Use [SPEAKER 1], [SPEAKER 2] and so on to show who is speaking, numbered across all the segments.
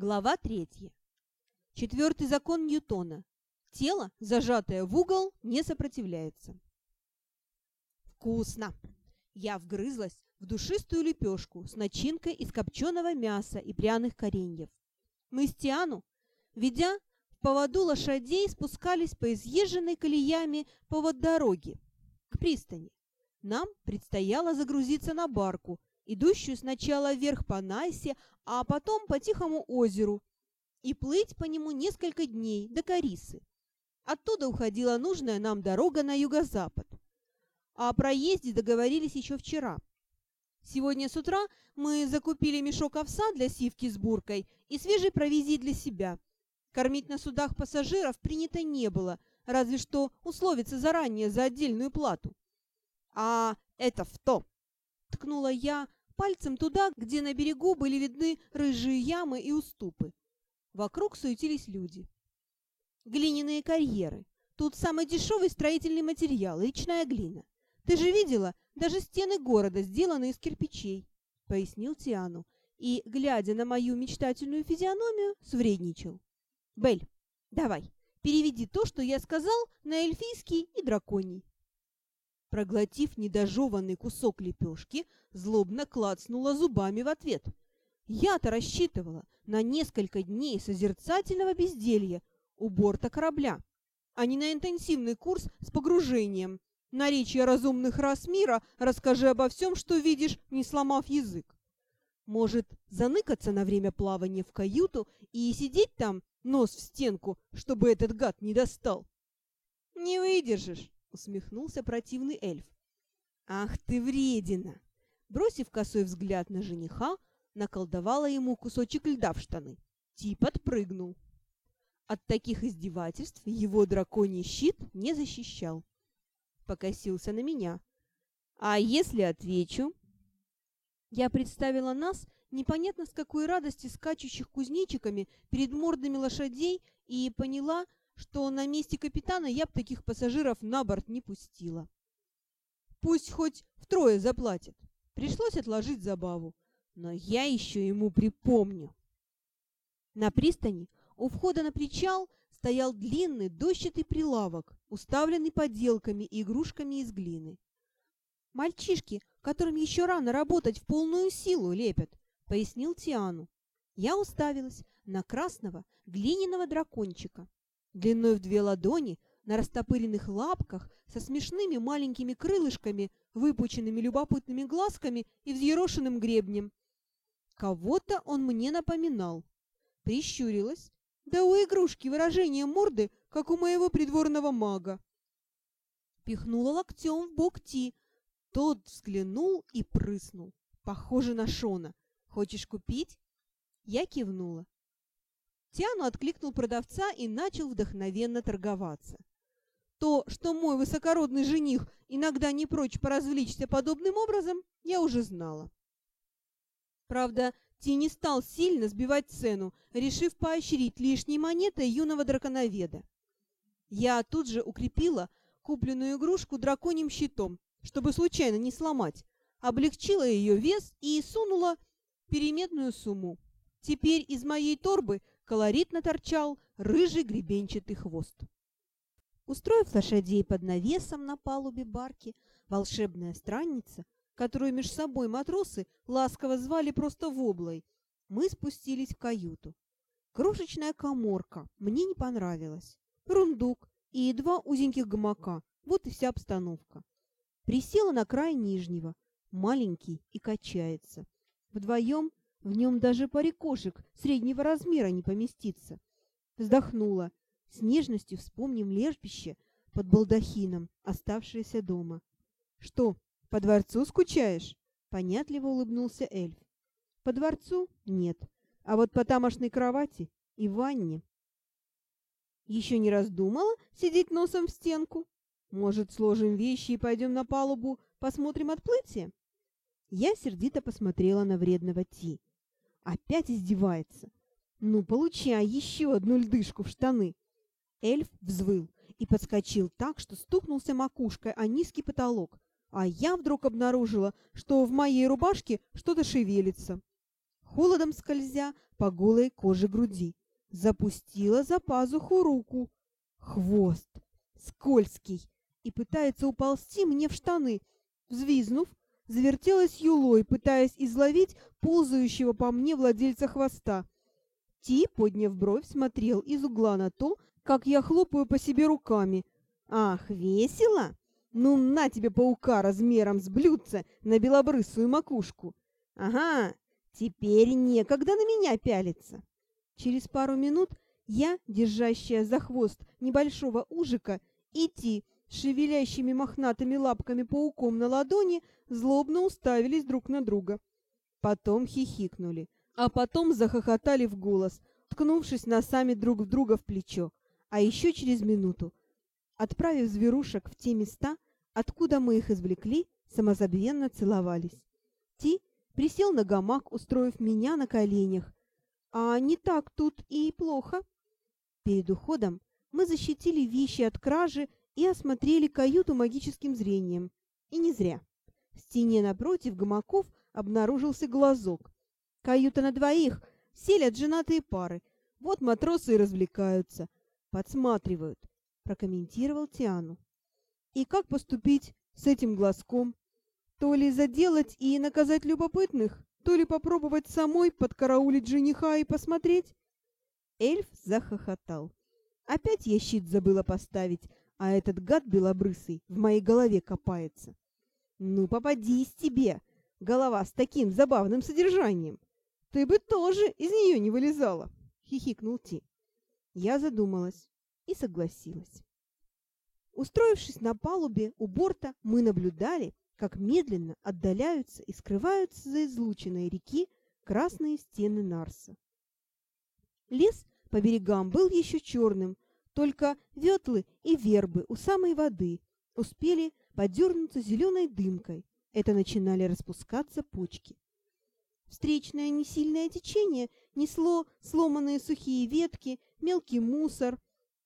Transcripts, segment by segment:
[SPEAKER 1] Глава третья. Четвертый закон Ньютона. Тело, зажатое в угол, не сопротивляется. Вкусно! Я вгрызлась в душистую лепешку с начинкой из копченого мяса и пряных кореньев. Мы с Тиану, ведя в поводу лошадей, спускались по изъезженной колеями повод дороги к пристани. Нам предстояло загрузиться на барку, идущую сначала вверх по Найсе, а потом по Тихому озеру, и плыть по нему несколько дней до Карисы. Оттуда уходила нужная нам дорога на юго-запад. О проезде договорились еще вчера. Сегодня с утра мы закупили мешок овса для сивки с буркой и свежей провизии для себя. Кормить на судах пассажиров принято не было, разве что условиться заранее за отдельную плату. «А это в то!» — ткнула я пальцем туда, где на берегу были видны рыжие ямы и уступы. Вокруг суетились люди. Глиняные карьеры. Тут самый дешевый строительный материал – речная глина. Ты же видела, даже стены города сделаны из кирпичей, — пояснил Тиану, и, глядя на мою мечтательную физиономию, свредничал. Бель, давай, переведи то, что я сказал, на эльфийский и драконий. Проглотив недожеванный кусок лепешки, злобно клацнула зубами в ответ. Я-то рассчитывала на несколько дней созерцательного безделья у борта корабля, а не на интенсивный курс с погружением. Наречие разумных рас мира расскажи обо всем, что видишь, не сломав язык. Может, заныкаться на время плавания в каюту и сидеть там, нос в стенку, чтобы этот гад не достал? Не выдержишь. — усмехнулся противный эльф. «Ах ты вредина!» Бросив косой взгляд на жениха, наколдовала ему кусочек льда в штаны. Тип отпрыгнул. От таких издевательств его драконий щит не защищал. Покосился на меня. «А если отвечу?» Я представила нас, непонятно с какой радости скачущих кузнечиками перед мордами лошадей, и поняла, что на месте капитана я б таких пассажиров на борт не пустила. Пусть хоть втрое заплатят. Пришлось отложить забаву, но я еще ему припомню. На пристани у входа на причал стоял длинный дощатый прилавок, уставленный поделками и игрушками из глины. «Мальчишки, которым еще рано работать в полную силу, лепят», — пояснил Тиану. Я уставилась на красного глиняного дракончика, длиной в две ладони, на растопыренных лапках, со смешными маленькими крылышками, выпученными любопытными глазками и взъерошенным гребнем. Кого-то он мне напоминал. Прищурилась. Да у игрушки выражение морды, как у моего придворного мага. Пихнула локтем в бок Ти. Тот взглянул и прыснул. Похоже на Шона. Хочешь купить? Я кивнула. Тиану откликнул продавца и начал вдохновенно торговаться. То, что мой высокородный жених иногда не прочь поразвлечься подобным образом, я уже знала. Правда, Ти не стал сильно сбивать цену, решив поощрить лишней монетой юного драконоведа. Я тут же укрепила купленную игрушку драконьим щитом, чтобы случайно не сломать, облегчила ее вес и сунула переметную сумму. Теперь из моей торбы колоритно торчал рыжий гребенчатый хвост. Устроив лошадей под навесом на палубе барки, волшебная странница, которую меж собой матросы ласково звали просто воблой, мы спустились в каюту. Крошечная коморка мне не понравилась. Рундук и два узеньких гамака, вот и вся обстановка. Присела на край нижнего, маленький и качается. Вдвоем в нем даже парикошек среднего размера не поместится. Вздохнула. С нежностью вспомним лежбище под балдахином, оставшееся дома. «Что, по дворцу скучаешь?» Понятливо улыбнулся эльф. «По дворцу? Нет. А вот по тамошной кровати и ванне». «Еще не раздумала сидеть носом в стенку? Может, сложим вещи и пойдем на палубу, посмотрим отплытие?» Я сердито посмотрела на вредного Ти. Опять издевается. Ну, получай еще одну льдышку в штаны. Эльф взвыл и подскочил так, что стукнулся макушкой о низкий потолок, а я вдруг обнаружила, что в моей рубашке что-то шевелится. холодом скользя по голой коже груди. Запустила за пазуху руку. Хвост, скользкий, и пытается уползти мне в штаны. Взвизнув, завертелась юлой, пытаясь изловить ползающего по мне владельца хвоста. Ти, подняв бровь, смотрел из угла на то, как я хлопаю по себе руками. «Ах, весело! Ну, на тебе паука размером с блюдце на белобрысую макушку! Ага, теперь некогда на меня пялиться!» Через пару минут я, держащая за хвост небольшого ужика, и Ти, шевелящими мохнатыми лапками пауком на ладони, злобно уставились друг на друга. Потом хихикнули, а потом захохотали в голос, ткнувшись носами друг в друга в плечо. А еще через минуту, отправив зверушек в те места, откуда мы их извлекли, самозабвенно целовались. Ти присел на гамак, устроив меня на коленях. А не так тут и плохо. Перед уходом мы защитили вещи от кражи и осмотрели каюту магическим зрением. И не зря. В стене напротив гамаков обнаружился глазок. Каюта на двоих, селят женатые пары. Вот матросы и развлекаются. Подсматривают, прокомментировал Тиану. И как поступить с этим глазком? То ли заделать и наказать любопытных, то ли попробовать самой подкараулить жениха и посмотреть? Эльф захохотал. Опять я щит забыла поставить, а этот гад белобрысый в моей голове копается. Ну, попадись тебе, голова с таким забавным содержанием. Ты бы тоже из нее не вылезала, хихикнул Ти. Я задумалась и согласилась. Устроившись на палубе у борта, мы наблюдали, как медленно отдаляются и скрываются за излученной реки красные стены Нарса. Лес по берегам был еще черным, только ветлы и вербы у самой воды успели подернуться зеленой дымкой. Это начинали распускаться почки. Встречное несильное течение несло сломанные сухие ветки, мелкий мусор.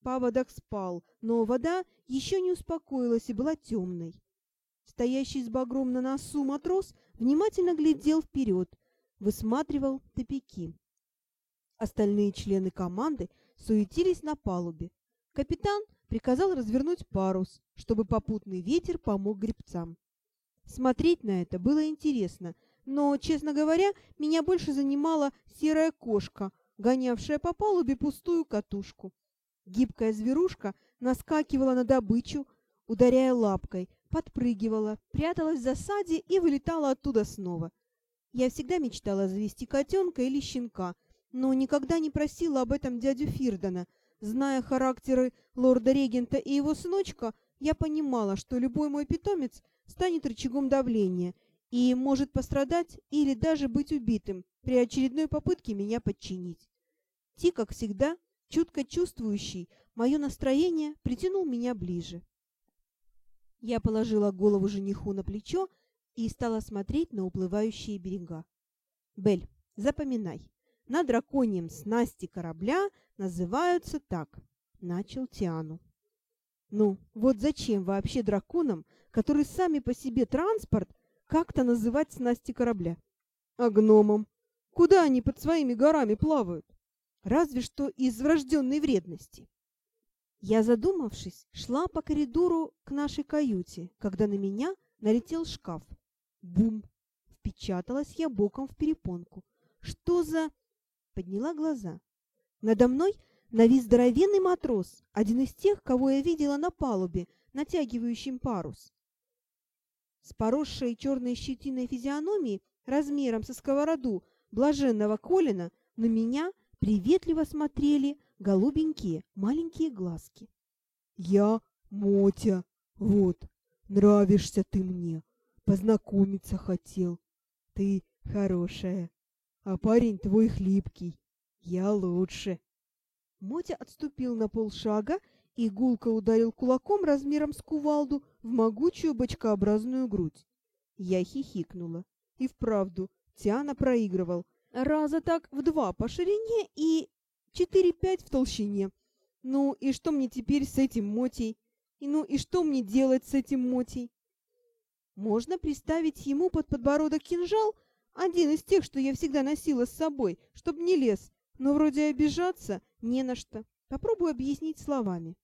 [SPEAKER 1] Паводок спал, но вода еще не успокоилась и была темной. Стоящий с багром на носу матрос внимательно глядел вперед, высматривал топики. Остальные члены команды суетились на палубе, Капитан приказал развернуть парус, чтобы попутный ветер помог гребцам. Смотреть на это было интересно, но, честно говоря, меня больше занимала серая кошка, гонявшая по палубе пустую катушку. Гибкая зверушка наскакивала на добычу, ударяя лапкой, подпрыгивала, пряталась в засаде и вылетала оттуда снова. Я всегда мечтала завести котенка или щенка, но никогда не просила об этом дядю Фирдона — Зная характеры лорда-регента и его сыночка, я понимала, что любой мой питомец станет рычагом давления и может пострадать или даже быть убитым при очередной попытке меня подчинить. Ти, как всегда, чутко чувствующий мое настроение, притянул меня ближе. Я положила голову жениху на плечо и стала смотреть на уплывающие берега. «Бель, запоминай, на драконьем снасти корабля называются так, начал Тиану. Ну, вот зачем вообще драконам, которые сами по себе транспорт, как-то называть снасти корабля? А гномам? Куда они под своими горами плавают? Разве что из врожденной вредности. Я, задумавшись, шла по коридору к нашей каюте, когда на меня налетел шкаф. Бум! Впечаталась я боком в перепонку. Что за... Подняла глаза. Надо мной навис здоровенный матрос, один из тех, кого я видела на палубе, натягивающим парус. С поросшей черной щетиной физиономией, размером со сковороду блаженного Колина, на меня приветливо смотрели голубенькие маленькие глазки. «Я Мотя, вот, нравишься ты мне, познакомиться хотел. Ты хорошая, а парень твой хлипкий, я лучше». Мотя отступил на полшага и гулко ударил кулаком размером с кувалду в могучую бочкообразную грудь. Я хихикнула. И вправду, Тиана проигрывал. Раза так в два по ширине и четыре-пять в толщине. Ну и что мне теперь с этим Мотей? И ну и что мне делать с этим Мотей? Можно приставить ему под подбородок кинжал, Один из тех, что я всегда носила с собой, чтоб не лез. Но вроде обижаться не на что. Попробую объяснить словами.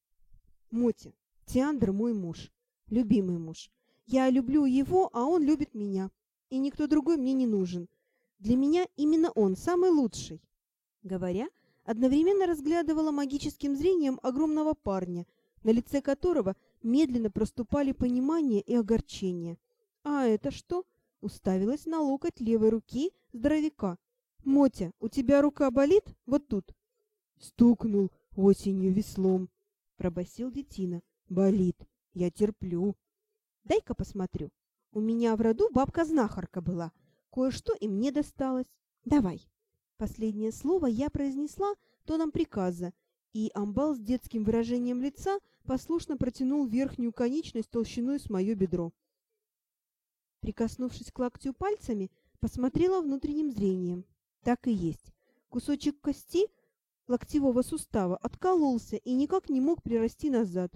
[SPEAKER 1] Мотя, Тиандр мой муж, любимый муж. Я люблю его, а он любит меня. И никто другой мне не нужен. Для меня именно он самый лучший. Говоря, одновременно разглядывала магическим зрением огромного парня, на лице которого медленно проступали понимание и огорчение. А это что? Уставилась на локоть левой руки здоровяка. «Мотя, у тебя рука болит? Вот тут».
[SPEAKER 2] «Стукнул осенью веслом», — пробасил детина. «Болит. Я терплю».
[SPEAKER 1] «Дай-ка посмотрю. У меня в роду бабка-знахарка была. Кое-что и мне досталось. Давай». Последнее слово я произнесла тоном приказа, и амбал с детским выражением лица послушно протянул верхнюю конечность толщиной с мое бедро. Прикоснувшись к локтю пальцами, посмотрела внутренним зрением. Так и есть. Кусочек кости локтевого сустава откололся и никак не мог прирасти назад.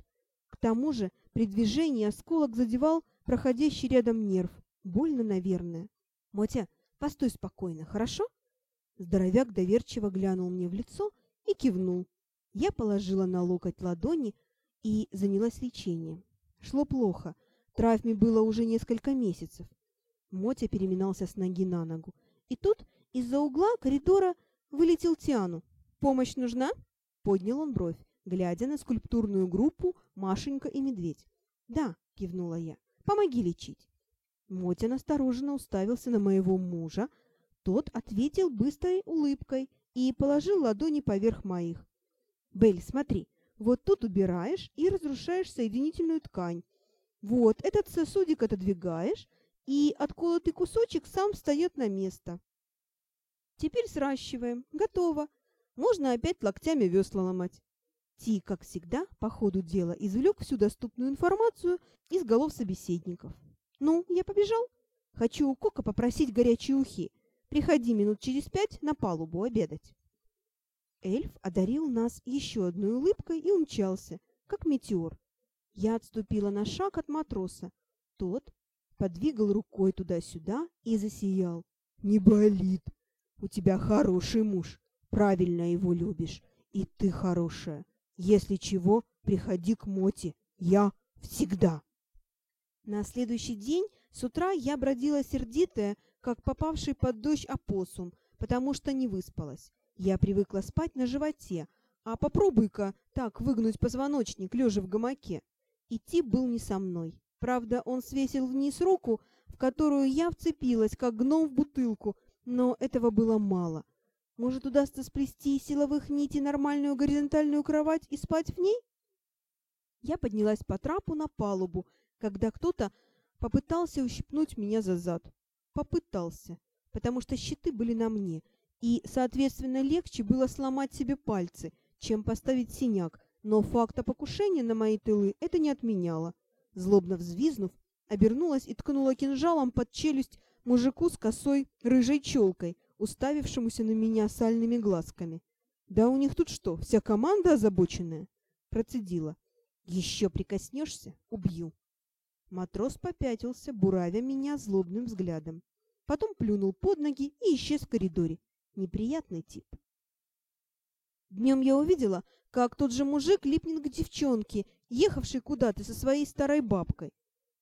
[SPEAKER 1] К тому же при движении осколок задевал проходящий рядом нерв. Больно, наверное. «Мотя, постой спокойно, хорошо?» Здоровяк доверчиво глянул мне в лицо и кивнул. Я положила на локоть ладони и занялась лечением. Шло плохо. Травме было уже несколько месяцев. Мотя переминался с ноги на ногу. И тут из-за угла коридора вылетел Тиану. «Помощь нужна?» — поднял он бровь, глядя на скульптурную группу Машенька и Медведь. «Да», — кивнула я, — «помоги лечить». Мотя настороженно уставился на моего мужа, тот ответил быстрой улыбкой и положил ладони поверх моих. «Белль, смотри, вот тут убираешь и разрушаешь соединительную ткань. Вот этот сосудик отодвигаешь, и отколотый кусочек сам встает на место. Теперь сращиваем. Готово. Можно опять локтями весла ломать. Ти, как всегда, по ходу дела извлек всю доступную информацию из голов собеседников. «Ну, я побежал. Хочу у Кока попросить горячие ухи. Приходи минут через пять на палубу обедать. Эльф одарил нас еще одной улыбкой и умчался, как метеор. Я отступила на шаг от матроса. Тот подвигал рукой туда-сюда и засиял.
[SPEAKER 2] «Не болит. У тебя хороший муж. Правильно его любишь. И ты хорошая. Если чего, приходи к Моте. Я всегда».
[SPEAKER 1] На следующий день с утра я бродила сердитая, как попавший под дождь опоссум, потому что не выспалась. Я привыкла спать на животе, а попробуй-ка так выгнуть позвоночник, лежа в гамаке. Идти был не со мной. Правда, он свесил вниз руку, в которую я вцепилась, как гном в бутылку, но этого было мало. Может, удастся сплести из силовых нитей нормальную горизонтальную кровать и спать в ней? Я поднялась по трапу на палубу, когда кто-то попытался ущипнуть меня за зад попытался, потому что щиты были на мне, и, соответственно, легче было сломать себе пальцы, чем поставить синяк, но факта покушения на мои тылы это не отменяло. Злобно взвизнув, обернулась и ткнула кинжалом под челюсть мужику с косой рыжей челкой, уставившемуся на меня сальными глазками. «Да у них тут что, вся команда озабоченная?» Процедила. «Еще прикоснешься — убью». Матрос попятился, буравя меня злобным взглядом. Потом плюнул под ноги и исчез в коридоре. Неприятный тип. Днем я увидела, как тот же мужик липнет к девчонке, ехавшей куда-то со своей старой бабкой.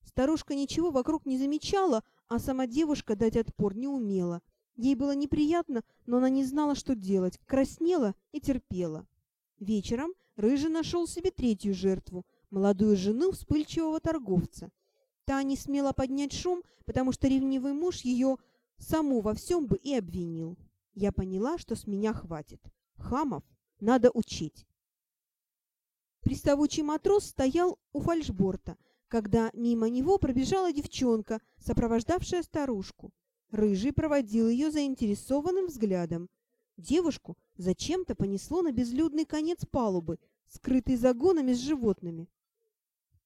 [SPEAKER 1] Старушка ничего вокруг не замечала, а сама девушка дать отпор не умела. Ей было неприятно, но она не знала, что делать, краснела и терпела. Вечером Рыжий нашел себе третью жертву, молодую жену вспыльчивого торговца. Та не смела поднять шум, потому что ревнивый муж ее саму во всем бы и обвинил. Я поняла, что с меня хватит. Хамов надо учить. Приставучий матрос стоял у фальшборта, когда мимо него пробежала девчонка, сопровождавшая старушку. Рыжий проводил ее заинтересованным взглядом. Девушку зачем-то понесло на безлюдный конец палубы, скрытый загонами с животными.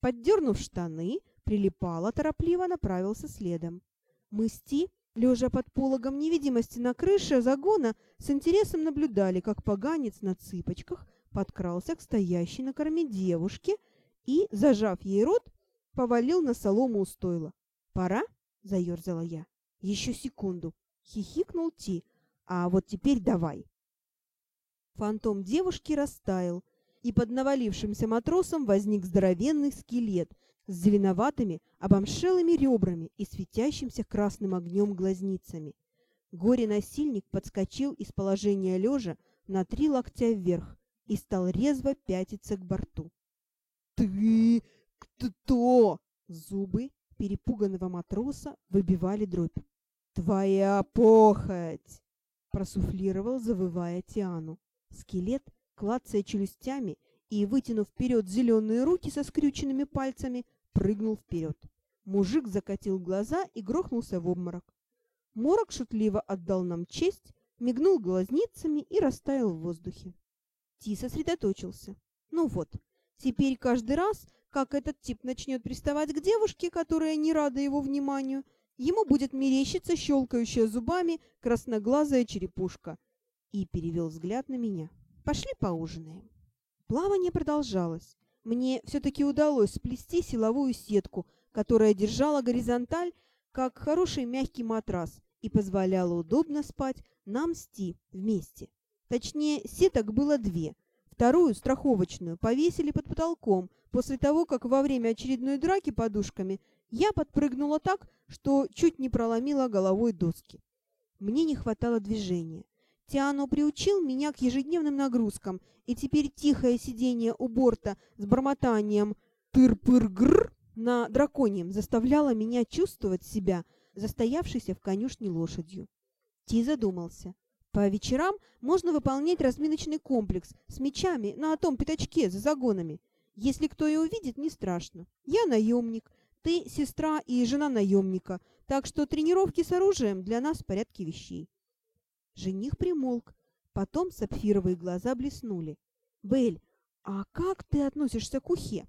[SPEAKER 1] Поддернув штаны, прилипала, торопливо направился следом. Мы с Ти, лежа под пологом невидимости на крыше загона, с интересом наблюдали, как поганец на цыпочках подкрался к стоящей на корме девушке и, зажав ей рот, повалил на солому у стойла. «Пора?» — заерзала я. «Еще секунду.
[SPEAKER 2] Хихикнул Ти. А вот теперь давай. Фантом девушки растаял, и под навалившимся матросом возник здоровенный скелет с зеленоватыми, обомшелыми ребрами и светящимся красным огнем глазницами. Горе-насильник подскочил из положения лежа на три локтя вверх и стал резво пятиться к борту. «Ты кто?» Зубы перепуганного матроса выбивали дробь. «Твоя похоть!» — просуфлировал, завывая Тиану. Скелет, клацая челюстями и вытянув вперед зеленые руки со скрюченными пальцами, прыгнул вперед. Мужик закатил глаза и грохнулся в обморок. Морок шутливо отдал нам честь, мигнул глазницами и растаял в воздухе. Ти сосредоточился. Ну вот, теперь каждый раз, как этот тип начнет приставать к девушке, которая не рада его вниманию, ему будет мерещиться щелкающая зубами красноглазая черепушка. И перевел взгляд на меня. Пошли поужинаем. Плавание продолжалось. Мне все-таки удалось сплести силовую сетку, которая держала горизонталь, как хороший мягкий матрас, и позволяла удобно спать нам с Ти вместе. Точнее, сеток было две. Вторую, страховочную, повесили под потолком после того, как во время очередной драки подушками я подпрыгнула так, что чуть не проломила головой доски. Мне не хватало движения. Тиано приучил меня к ежедневным нагрузкам, и теперь тихое сидение у борта с бормотанием «тыр-пыр-гр» на драконьем заставляло меня чувствовать себя застоявшейся в конюшне лошадью. Ти задумался. По вечерам можно выполнять разминочный комплекс с мечами на том пятачке за загонами. Если кто и увидит, не страшно. Я наемник, ты сестра и жена наемника, так что тренировки с оружием для нас в порядке вещей. Жених примолк, потом сапфировые глаза блеснули. «Бель, а как ты относишься к ухе?»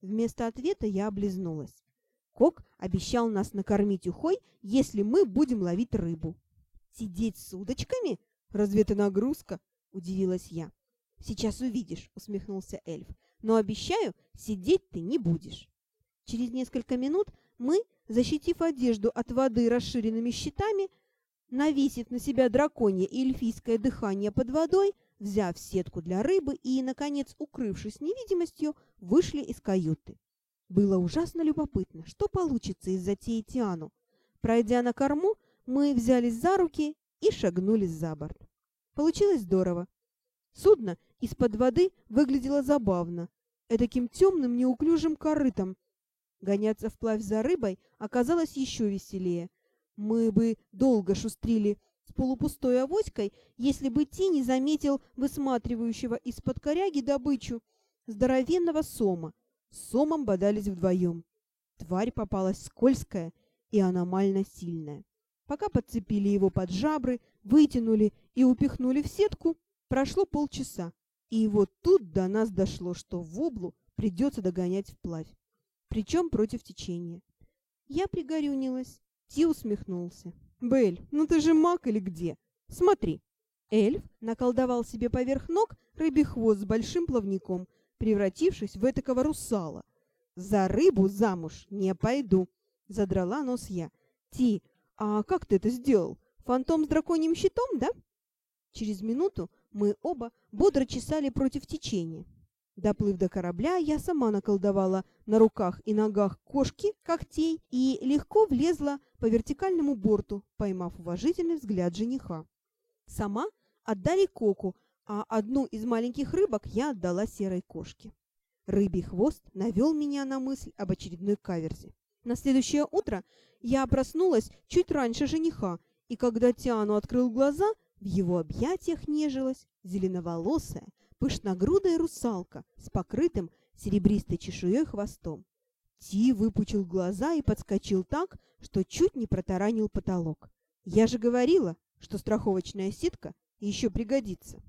[SPEAKER 2] Вместо ответа я облизнулась. Кок обещал нас накормить ухой, если мы будем ловить рыбу. «Сидеть с удочками? Разве это нагрузка?» – удивилась я. «Сейчас увидишь», – усмехнулся эльф. «Но обещаю, сидеть ты не будешь». Через несколько минут мы, защитив одежду от воды расширенными щитами, навесив на себя драконье и эльфийское дыхание под водой, взяв сетку для рыбы и, наконец, укрывшись невидимостью, вышли из каюты. Было ужасно любопытно, что получится из затеи Тиану. Пройдя на корму, мы взялись за руки и шагнули за борт. Получилось здорово. Судно из-под воды выглядело забавно, этаким темным неуклюжим корытом. Гоняться вплавь за рыбой оказалось еще веселее. Мы бы долго шустрили с полупустой авоськой, если бы Ти не заметил высматривающего из-под коряги добычу здоровенного сома. С сомом бодались вдвоем. Тварь попалась скользкая и аномально сильная. Пока подцепили его под жабры, вытянули и упихнули в сетку, прошло полчаса. И вот тут до нас дошло, что в облу придется догонять вплавь. Причем против течения. Я пригорюнилась. Ти усмехнулся. «Белль, ну ты же маг или где? Смотри!» Эльф наколдовал себе поверх ног рыбий хвост с большим плавником, превратившись в этакого русала. «За рыбу замуж не пойду!» — задрала нос я. «Ти, а как ты это сделал? Фантом с драконьим щитом, да?» Через минуту мы оба бодро чесали против течения. Доплыв до корабля, я сама наколдовала на руках и ногах кошки, когтей и легко влезла по вертикальному борту, поймав уважительный взгляд жениха. Сама отдали коку, а одну из маленьких рыбок я отдала серой кошке. Рыбий хвост навел меня на мысль об очередной каверзе. На следующее утро я проснулась чуть раньше жениха, и когда Тиану открыл глаза, в его объятиях нежилась зеленоволосая, пышногрудая русалка с покрытым серебристой чешуей хвостом. Ти выпучил глаза и подскочил так, что чуть не протаранил потолок. Я же говорила, что страховочная сетка еще пригодится.